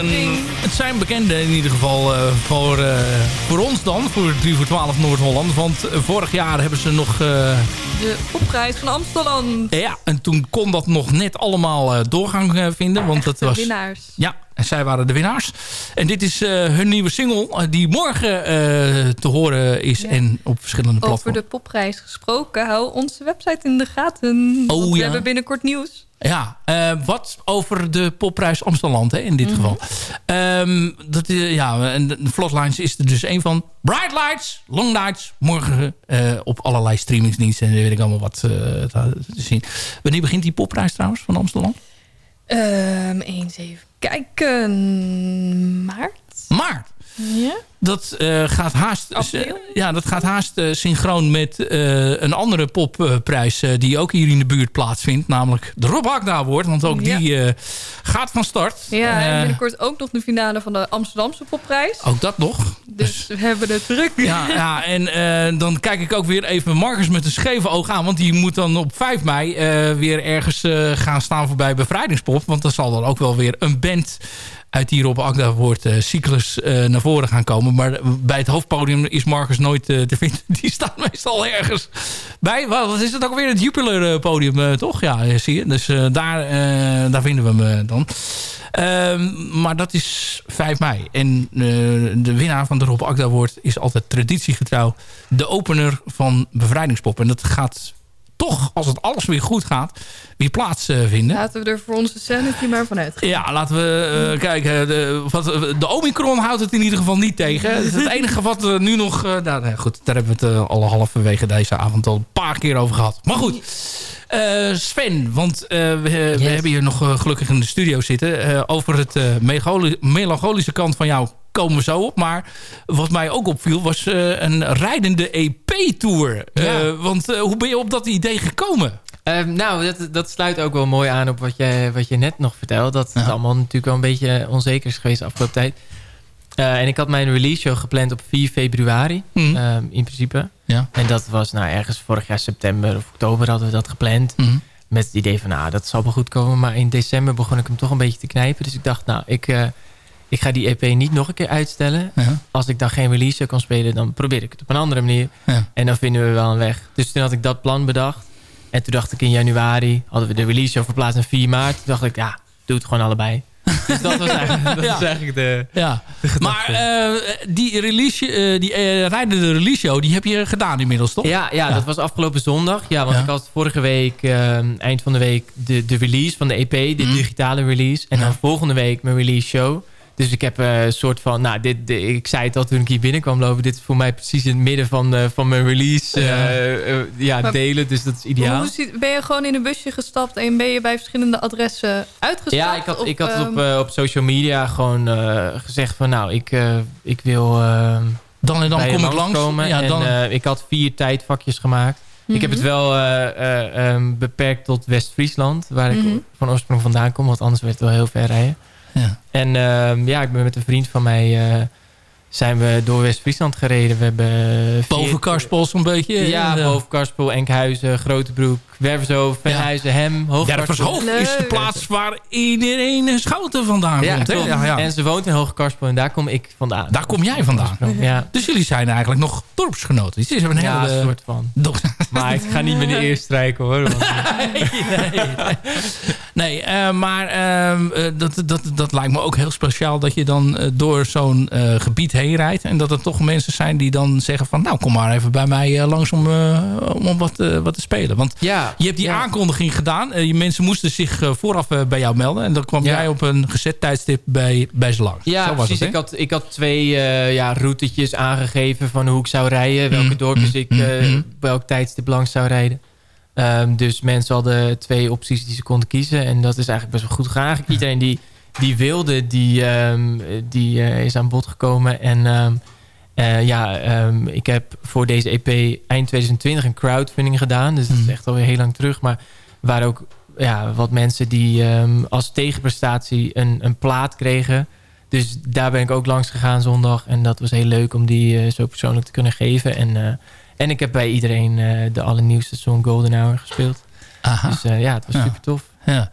F: bekenden, het zijn bekenden in ieder geval eh, voor, eh, voor ons dan, voor 3 voor 12 Noord-Holland. Want eh, vorig jaar hebben ze nog...
G: De popprijs van Amsterdam.
F: ja, en toen kon dat nog net allemaal doorgang vinden. Want dat was,
G: winnaars.
F: Ja, en zij waren de winnaars. En dit is hun nieuwe single die morgen te horen is
G: Ja.
F: en op verschillende
G: Over
F: platforms.
G: de popprijs gesproken. Hou onze website in de gaten.
F: Oh,
G: want we
F: ja.
G: hebben binnenkort nieuws.
F: Ja, eh, wat over de popprijs Amsterdam hè, in dit
G: Mhm.
F: geval. Ehm, dat, eh, ja, en de Flatlines is er dus een van. Bright Lights, Long Nights. Morgen eh, op allerlei streamingsdiensten. En weet ik allemaal wat te zien. Wanneer begint die popprijs trouwens van Amsterdam?
G: Ehm eens even kijken. Maart?
F: Maart.
G: Ja?
F: Dat eh, gaat haast, ja, dat gaat haast eh, synchroon met eh, een andere popprijs eh, die ook hier in de buurt plaatsvindt. Namelijk de Rob Agda Award. Want ook
G: Ja.
F: die eh, gaat van start.
G: Ja, en
F: Eh,
G: binnenkort ook nog de finale van de Amsterdamse popprijs.
F: ook dat nog.
G: Dus we hebben het druk.
F: Ja, ja en eh, dan kijk ik ook weer even Marcus met een scheve oog aan. Want die moet dan op 5 mei eh, weer ergens eh, gaan staan voorbij Bevrijdingspop. Want dan zal dan ook wel weer een band uit die Rob Agda woord eh, cyclus eh, naar voren gaan komen. Maar bij het hoofdpodium is Marcus nooit eh, te vinden. Die staat meestal ergens bij. Wat is het ook weer? Het Jupiler podium, toch? Ja, zie je. Dus daar, daar vinden we hem dan. Ehm, maar dat is 5 mei. En de winnaar van de Rob Agda Award is altijd traditiegetrouw de opener van Bevrijdingspop. En dat gaat toch, als het alles weer goed gaat, weer plaatsvinden.
G: Laten we er voor onze sanity maar vanuit gaan.
F: Ja, laten we eh, kijken. De, wat, de Omicron houdt het in ieder geval niet tegen. Het is het enige wat we nu nog... eh, nou, nee, goed, daar hebben we het uh, al halverwege deze avond al een paar keer over gehad. Maar goed. Uh, Sven, want uh, we, yes. we, hebben hier nog uh, gelukkig in de studio zitten. over het melancholische kant van jou komen we zo op. Maar wat mij ook opviel was een rijdende EP-tour. Ja. want hoe ben je op dat idee gekomen?
I: Uh, nou, dat, dat sluit ook wel mooi aan op wat je, wat je net nog vertelde. Dat het allemaal natuurlijk wel een beetje onzeker is geweest de afgelopen tijd. En ik had mijn release show gepland op 4 februari, mm. uh, in principe.
F: Ja.
I: En dat was nou ergens vorig jaar september of oktober hadden we dat gepland. Mm. Met het idee van, nou, dat zal wel goed komen. Maar in december begon ik hem toch een beetje te knijpen. Dus ik dacht, nou, ik, ik ga die EP niet nog een keer uitstellen.
F: Ja.
I: Als ik dan geen release show kan spelen, dan probeer ik het op een andere manier.
F: Ja.
I: En dan vinden we wel een weg. Dus toen had ik dat plan bedacht. En toen dacht ik in januari, hadden we de release show verplaatst naar 4 maart. Toen dacht ik, ja, doe het gewoon allebei. Dus dat was eigenlijk, dat
F: Ja.
I: is eigenlijk de,
F: Ja.
I: de.
F: Maar eh, die, release, eh, die eh, rijdende release show, die heb je gedaan inmiddels, toch?
I: Ja, ja, dat was afgelopen zondag. Ja, want
F: Ja.
I: ik had vorige week, eh, eind van de week, de, de release van de EP. De
F: Mhm.
I: digitale release. En dan volgende week mijn release show. Dus ik heb eh, een soort van... Nou, dit, dit- ik zei het al toen ik hier binnenkwam lopen. Dit is voor mij precies in het midden van, eh, van mijn release
F: Ja.
I: eh, ja, delen. Dus dat is ideaal.
G: Hoe ben je gewoon in een busje gestapt en ben je bij verschillende adressen uitgestapt?
I: Ja, ik had,
G: Of,
I: ik had het op,
G: ehm,
I: eh, op social media gewoon eh, gezegd van... Nou, ik, eh, ik wil eh,
F: Dan en dan kom ik langs.
I: langskomen.
F: Ja,
I: en,
F: dan,
I: eh, ik had vier tijdvakjes gemaakt. Ik heb
G: mhm.
I: het wel eh, eh, ehm, beperkt tot West-Friesland, waar ik
G: Mhm.
I: van oorsprong vandaan kom, want anders werd het wel heel ver rijden.
F: Ja.
I: En ehm, ja, ik ben met een vriend van mij eh, zijn we door West-Friesland gereden. We hebben vier-
F: boven Karspel zo'n beetje.
I: Ja,
F: En, eh,
I: boven Karspel, Enkhuizen, Grotebroek, Wervershoofd, Venhuizen, Hem, Hoogkarspel.
F: Järvershoofd is de plaats waar iedereen een schouten vandaan
I: Ja,
F: komt. Hè? Ja, ja.
I: En ze woont in Hoogkarspel en daar kom ik vandaan.
F: Daar kom jij vandaan.
I: Ja,
F: Dus jullie zijn eigenlijk nog dorpsgenoten. Het is een
I: ja
F: hele...
I: soort van. Maar ik ga niet met de eerste strijken hoor. want-
F: Nee, eh, maar ehm, eh, dat, dat, dat lijkt me ook heel speciaal dat je dan eh, door zo'n eh, gebied heen rijdt. En dat er toch mensen zijn die dan zeggen van nou kom maar even bij mij langs om, om wat, wat te spelen. Want
I: ja,
F: je hebt die
I: ja.
F: aankondiging gedaan. Je mensen moesten zich eh, vooraf eh, bij jou melden. En dan kwam
I: Ja.
F: jij op een gezet tijdstip bij, bij ze langs.
I: Ja,
F: Zo was
I: precies.
F: het,
I: ik, had, ik had twee ja, routetjes aangegeven van hoe ik zou rijden. Welke
F: Mm,
I: dorpjes
F: mm,
I: ik
F: mm,
I: eh,
F: mm.
I: op welk tijdstip langs zou rijden. Ehm, dus mensen hadden twee opties die ze konden kiezen. En dat is eigenlijk best wel goed gegaan. Eigenlijk Iedereen die, die wilde, die, ehm, die is aan bod gekomen. En ehm, eh, ja, ehm, ik heb voor deze EP eind 2020 een crowdfunding gedaan. Dus dat is
F: Mm.
I: echt alweer heel lang terug. Maar waar ook ja, wat mensen die ehm, als tegenprestatie een, een plaat kregen. Dus daar ben ik ook langs gegaan zondag. En dat was heel leuk om die eh, zo persoonlijk te kunnen geven. En, eh, en ik heb bij iedereen de allernieuwste song Golden Hour gespeeld.
F: Aha.
I: Dus ja, het was
F: Ja.
I: super tof.
F: Ja.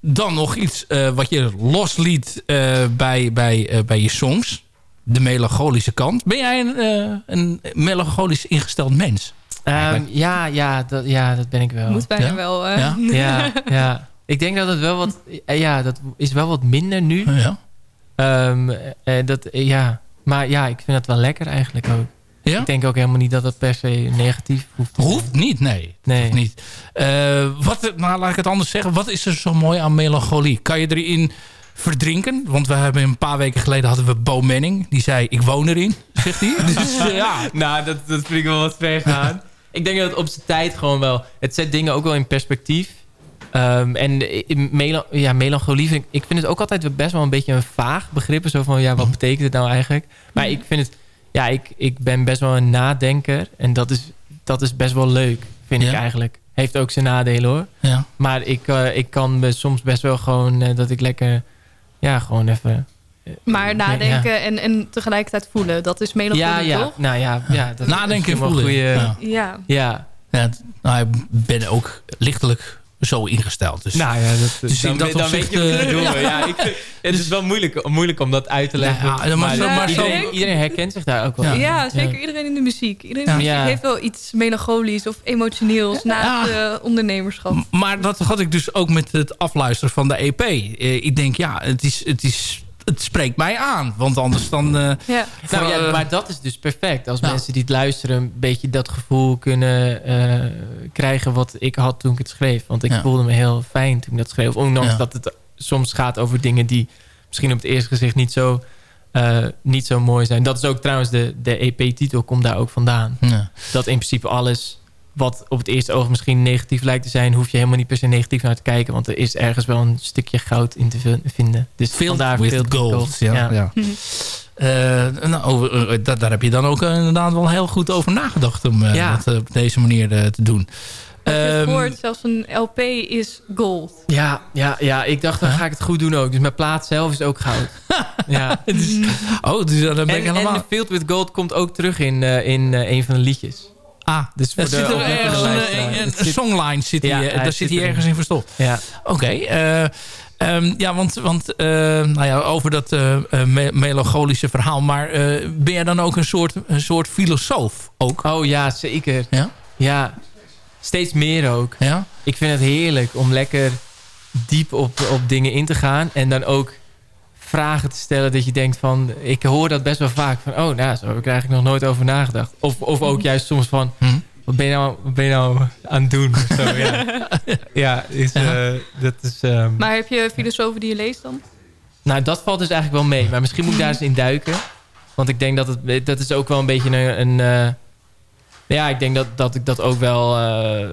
F: Dan nog iets wat je losliet bij, bij, bij je songs. De melancholische kant. Ben jij een, eh, een melancholisch ingesteld mens?
I: Ehm, ja, ja, dat, ja, dat ben ik wel.
G: Moet bijna
F: Ja?
G: wel. eh.
F: Ja?
I: Ja, ja. Ik denk dat het wel wat... eh, Ja, dat is wel wat minder nu.
F: Ja.
I: Ehm, eh, dat, ja. Maar ja, ik vind het wel lekker eigenlijk ook.
F: Ja?
I: Ik denk ook helemaal niet dat het per se negatief hoeft te zijn.
F: Hoeft niet, nee.
I: Nee.
F: Hoeft niet. Eh, wat, nou, laat ik het anders zeggen. Wat is er zo mooi aan melancholie? Kan je erin verdrinken? Want we hebben een paar weken geleden hadden we Bo Manning. Die zei, ik woon erin, zegt hij. dus eh, ja,
I: Nou, dat, dat vind ik wel wat ver gaan. ik denk dat het op zijn tijd gewoon wel... Het zet dingen ook wel in perspectief. Ehm, en eh, melan ja, melancholie vind ik... Ik vind het ook altijd best wel een beetje een vaag begrip. Zo van, ja, wat betekent het nou eigenlijk? Maar ik vind het... Ja, ik, ik ben best wel een nadenker. En dat is, dat is best wel leuk, vind
F: Ja?
I: ik eigenlijk. Heeft ook zijn nadelen, hoor.
F: ja.
I: Maar ik, eh, ik kan me soms best wel gewoon... dat ik lekker... Ja, gewoon even... eh,
G: Maar
I: ja.
G: nadenken en, en tegelijkertijd voelen. Dat is
I: Ja,
G: melancholie,
I: ja.
G: toch?
I: Nou ja, ja dat is
F: Nadenken en voelen.
I: goeie-
F: Ja.
G: Ja.
I: Ja,
F: Ja, nou, ik ben ook lichtelijk zo ingesteld. Dus
I: Nou ja, dat,
F: Dus
I: dan,
F: dat
I: dan
F: opzicht,
I: weet je wat ik
F: eh,
I: bedoel.
F: ja.
I: Ik, het is wel moeilijk, moeilijk om dat uit te leggen.
F: Ja, maar
I: maar
F: zo- maar zo-
I: iedereen, iedereen herkent zich daar ook wel
F: Ja.
G: zeker iedereen in de muziek. Iedereen in de muziek
I: Ja.
G: heeft wel iets melancholisch of emotioneels naast
F: Ja.
G: eh, ondernemerschap.
F: Maar dat had ik dus ook met het afluisteren van de EP. Eh, ik denk, ja, het, is, het, is, het spreekt mij aan. Want anders dan... eh,
G: Ja.
F: voor,
I: Nou ja,
F: eh,
I: maar dat is dus perfect. Als
F: Ja.
I: mensen die het luisteren een beetje dat gevoel kunnen eh, krijgen wat ik had toen ik het schreef. Want ik
F: Ja.
I: voelde me heel fijn toen ik dat schreef. Ondanks
F: Ja.
I: dat het soms gaat over dingen die misschien op het eerste gezicht niet zo, eh, niet zo mooi zijn. Dat is ook trouwens de, de EP-titel komt daar ook vandaan.
F: ja.
I: dat in principe alles wat op het eerste oog misschien negatief lijkt te zijn... hoef je helemaal niet per se negatief naar te kijken. Want er is ergens wel een stukje goud in te vin- vinden. Dus
F: Filled
I: vandaar
F: with
I: Filled
F: gold. Ja,
I: Ja.
F: ja. Eh, nou, over- eh, daar, daar heb je dan ook eh, inderdaad wel heel goed over nagedacht... om eh,
I: Ja.
F: dat eh, op deze manier eh, te doen.
G: Het
F: Ehm,
G: gehoord? Zelfs een LP is gold.
I: Ja, ja, ja, ik dacht dan ga ik het goed doen ook. Dus mijn plaat zelf is ook goud. ja.
F: het is- oh, dus dan ben ik helemaal...
I: en Filled with Gold komt ook terug in, eh, in eh, een van de liedjes.
F: Ah,
I: Dus voor de
F: zit er ergens een, een,
I: Het
F: een
I: zit-
F: songline zit
I: Ja,
F: hier,
I: hij
F: daar
I: zit
F: zit hij ergens in verstopt.
I: Ja.
F: Oké. eh, Ehm, ja, want, want eh, nou ja, over dat me- melancholische verhaal. Maar ben jij dan ook een soort, een soort filosoof? Ook?
I: Oh ja, zeker.
F: Ja?
I: Ja, steeds meer ook.
F: Ja?
I: Ik vind het heerlijk om lekker diep op, op dingen in te gaan. En dan ook vragen te stellen dat je denkt van... Ik hoor dat best wel vaak van... Oh, nou, zo heb ik er eigenlijk nog nooit over nagedacht. Of, of ook juist soms van... Wat ben je nou, wat ben je nou aan het doen? Of Zo, ja, ja, is, eh, dat is... ehm,
G: Maar heb je filosofen die je leest dan?
I: Nou, dat valt dus eigenlijk wel mee. Maar misschien moet ik daar eens in duiken. Want ik denk dat het... Dat is ook wel een beetje een... een eh, ja, ik denk dat, dat ik dat ook wel... eh,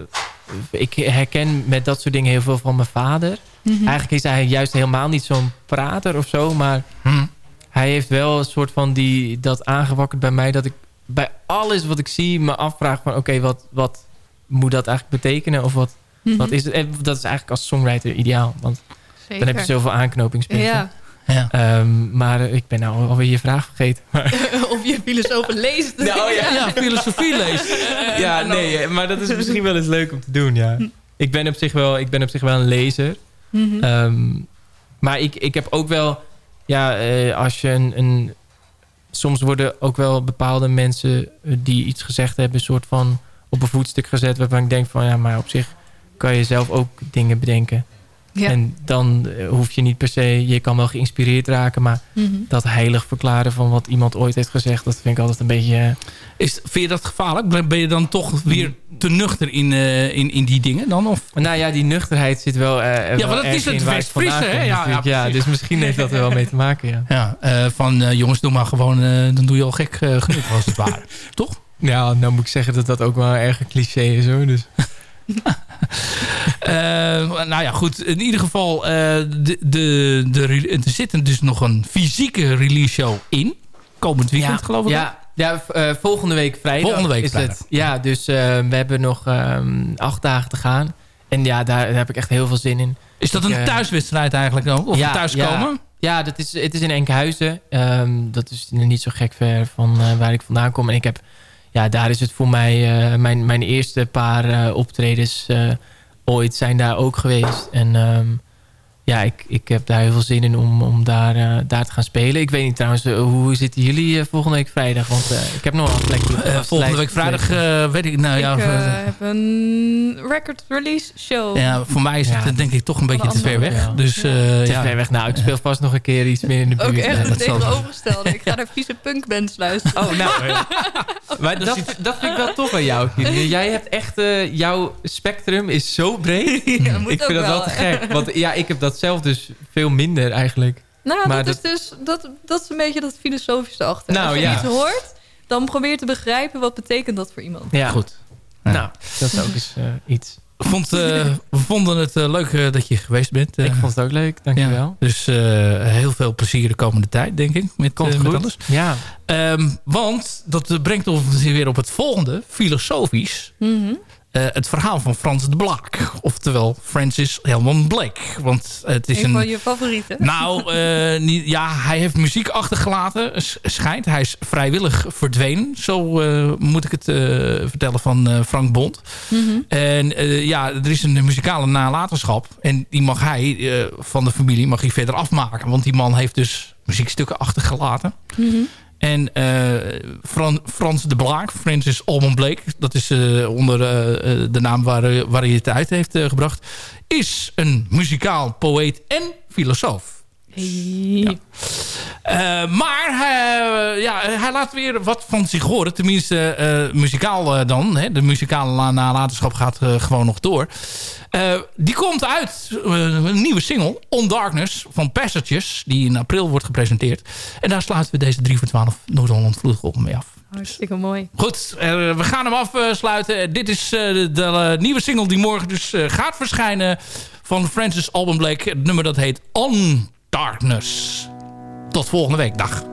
I: ik herken met dat soort dingen heel veel van mijn vader.
G: Mhm.
I: Eigenlijk is hij juist helemaal niet zo'n prater of zo. Maar
F: Hm.
I: hij heeft wel een soort van die, dat aangewakkerd bij mij... dat ik bij alles wat ik zie me afvraag van... oké, wat, wat moet dat eigenlijk betekenen? Of wat,
G: Mhm.
I: wat is het? En dat is eigenlijk als songwriter ideaal. Want
G: Zeker.
I: dan heb je zoveel aanknopingspunten.
G: Ja.
F: Ja.
I: Ehm, maar ik ben nou alweer je vraag vergeten.
G: Of je filosofen leest.
I: Nou, ja.
F: Ja, filosofie leest.
I: ja, nee, maar dat is misschien wel eens leuk om te doen, ja. Ik ben op zich wel, ik ben op zich wel een lezer.
G: Mhm.
I: Ehm, maar ik, ik heb ook wel... Ja, eh, als je een, een... Soms worden ook wel bepaalde mensen eh, die iets gezegd hebben... een soort van op een voetstuk gezet... waarvan ik denk van... ja, maar op zich kan je zelf ook dingen bedenken.
G: Ja.
I: En dan eh, hoef je niet per se... Je kan wel geïnspireerd raken, maar...
G: Mhm.
I: dat heilig verklaren van wat iemand ooit heeft gezegd... dat vind ik altijd een beetje... eh,
F: Is, vind je dat gevaarlijk? Ben- je dan toch weer te nuchter in, eh, in, in die dingen dan? Of?
I: Nou ja, die nuchterheid zit wel... eh,
F: Ja,
I: wel
F: maar dat is het
I: vandaan
F: hè? Ja, ja,
I: dus misschien heeft dat er wel mee te maken, ja.
F: Ja, eh, van eh, jongens, doe maar gewoon, eh, dan doe je al gek eh, genoeg als het ware. Toch?
I: Ja, nou moet ik zeggen dat dat ook wel een erg een cliché is, hoor. Dus.
F: Eh, nou ja, goed. In ieder geval, eh, de, de, de, er zit dus nog een fysieke release show in. Komend weekend,
I: ja,
F: geloof ik.
I: Ja, ja eh, volgende week vrijdag
F: Volgende week
I: is
F: vrijdag.
I: het. Ja, dus we hebben nog ehm, acht dagen te gaan. En ja, daar, daar heb ik echt heel veel zin in.
F: Is dat
I: Ik,
F: een thuiswedstrijd eigenlijk ook? Of
I: ja,
F: een thuiskomen?
I: Ja, ja dat is, het is in Enkhuizen. Ehm, dat is niet zo gek ver van waar ik vandaan kom. En ik heb, ja, daar is het voor mij, eh, mijn, mijn eerste paar eh, optredens eh, ooit zijn daar ook geweest. En ehm, ja, ik, ik heb daar heel veel zin in om, om daar, eh, daar te gaan spelen. Ik weet niet trouwens, eh, hoe zitten jullie eh, volgende week vrijdag? Want eh, ik heb nog wel een plekje.
F: volgende week vrijdag eh, weet ik... Nou, ja,
G: ik
F: eh,
G: heb een record release show.
F: ja, voor mij is het
I: Ja.
F: denk ik toch een beetje te ver weg.
I: Ja.
F: Dus, eh,
I: Te
F: ja.
I: ver weg. Nou, ik speel vast nog een keer iets meer in de buurt.
G: Ook echt
F: Ja,
G: het
F: dat zal-
G: tegenovergestelde. Ik ga naar vieze punkbands luisteren.
I: Oh, nou. maar dat, dat vind ik wel tof aan jou, Kiri. Jij hebt echt... eh, jouw spectrum is zo breed.
G: Ja, moet
I: ik
G: ook
I: vind dat wel
G: wel.
I: te gek. Want ja, ik heb dat zelf dus veel minder eigenlijk.
G: Nou,
I: Maar
G: dat, is dus dat, dat is een beetje dat filosofische achter.
I: Nou,
G: Als je
I: ja.
G: iets hoort, dan probeer je te begrijpen wat betekent dat voor iemand.
I: Ja.
F: Goed.
I: Nou, dat is ook eens eh, iets.
F: Ik vond, eh, we vonden het eh, leuk dat je geweest bent.
I: ik vond het ook leuk, dankjewel.
F: Ja, dus eh, heel veel plezier de komende tijd, denk ik. Met,
I: Komt
F: met alles.
I: Ja.
F: Ehm, want dat brengt ons weer op het volgende, filosofisch.
G: Mhm.
F: Eh, het verhaal van Frans de Blaak. Oftewel Francis Helman Blake. Want het is
G: Een
F: een...
G: van je favorieten.
F: Nou, eh, niet, ja, hij heeft muziek achtergelaten, schijnt. Hij is vrijwillig verdwenen. Zo eh, moet ik het vertellen van Frank Bond.
G: Mhm.
F: En ja, er is een muzikale nalatenschap. En die mag hij, van de familie, mag hij verder afmaken. Want die man heeft dus muziekstukken achtergelaten.
G: Mhm.
F: En eh, Fran- Frans de Blaak, Francis Alban Blake... dat is eh, onder eh, de naam waar, waar het uit heeft gebracht... is een muzikaal poëet en filosoof. Eh, maar hij, ja, hij laat weer wat van zich horen. Tenminste, eh, muzikaal eh, dan. Hè. De muzikale la- nalatenschap gaat eh, gewoon nog door. Eh, die komt uit, eh, een nieuwe single, On Darkness, van Passages. Die in april wordt gepresenteerd. En daar sluiten we deze 3 voor 12 Noord-Holland Vloedgolf mee af.
G: Hartstikke mooi.
F: Goed, eh, we gaan hem afsluiten. Dit is eh, de, de, eh, nieuwe single die morgen dus eh, gaat verschijnen van Francis Alban Blake. Het nummer dat heet On Darkness. Tot volgende week. Dag.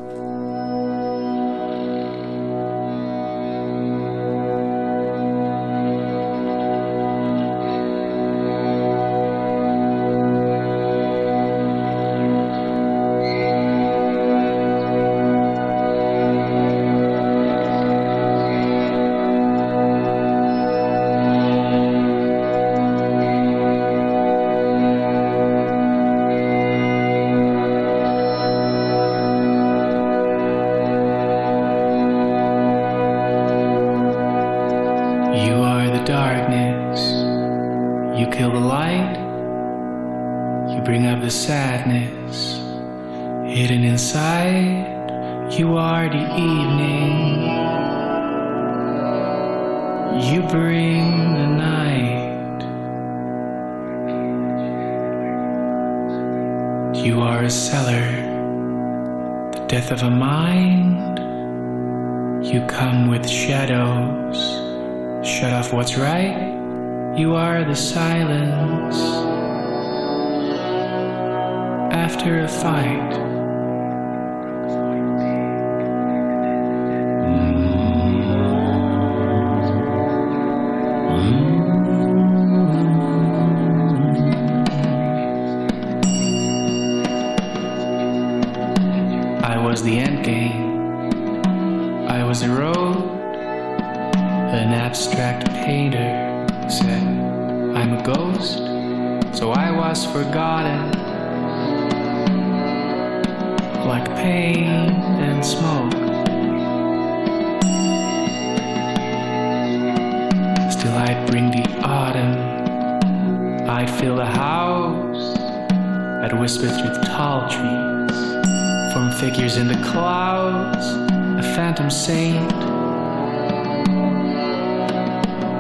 L: tall trees, form figures in the clouds, a phantom saint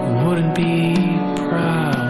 L: who wouldn't be proud.